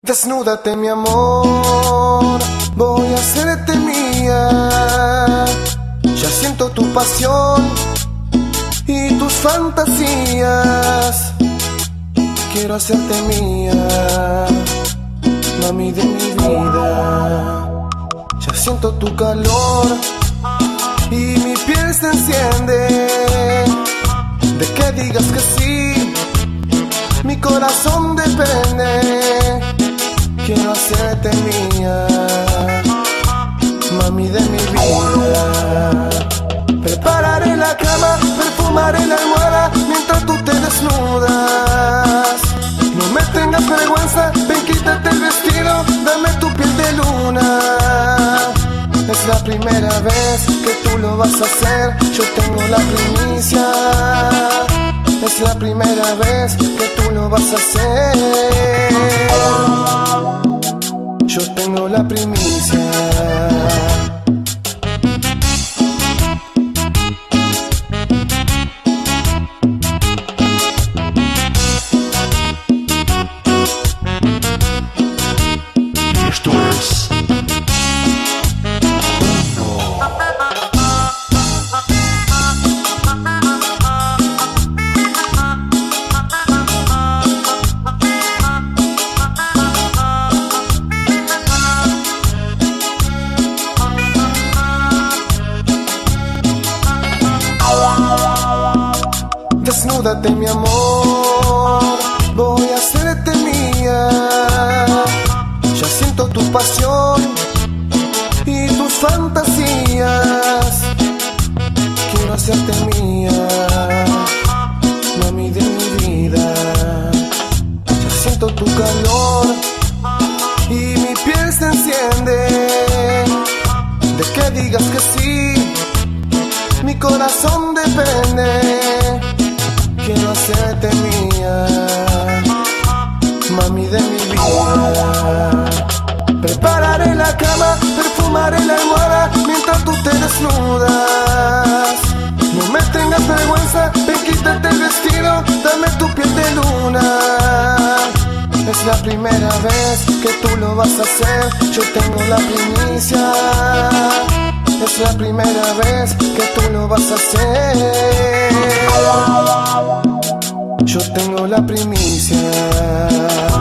Desnúdate mi amor, voy a hacerte mía. Ya siento tu pasión y tus fantasías. Quiero hacerte mía, mami de mi vida. Ya siento tu calor y mi piel se enciende. De que digas que sí, mi corazón depende quiero hacerte mía, mami de mi vida. Prepararé la cama, perfumaré la almohada mientras tú te desnudas. No me tengas vergüenza, ven quítate el vestido, dame tu piel de luna. Es la primera vez que tú lo vas a hacer, yo tengo la primicia. Es la primera vez que tú lo vas a hacer. Yo tengo la primicia. Desnúdate mi amor, voy a hacerte mía. Ya siento tu pasión y tus fantasías. Quiero hacerte mía, mami de mi vida. Ya siento tu calor y mi piel se enciende. De que digas que sí, mi corazón depende quiero hacerte mía, mami de mi vida. Prepararé la cama, perfumaré la almohada mientras tú te desnudas. No me tengas vergüenza, ven quítate el vestido, dame tu piel de luna. Es la primera vez que tú lo vas a hacer, yo tengo la primicia. Es la primera vez que tú lo vas a hacer. Yo tengo la primicia.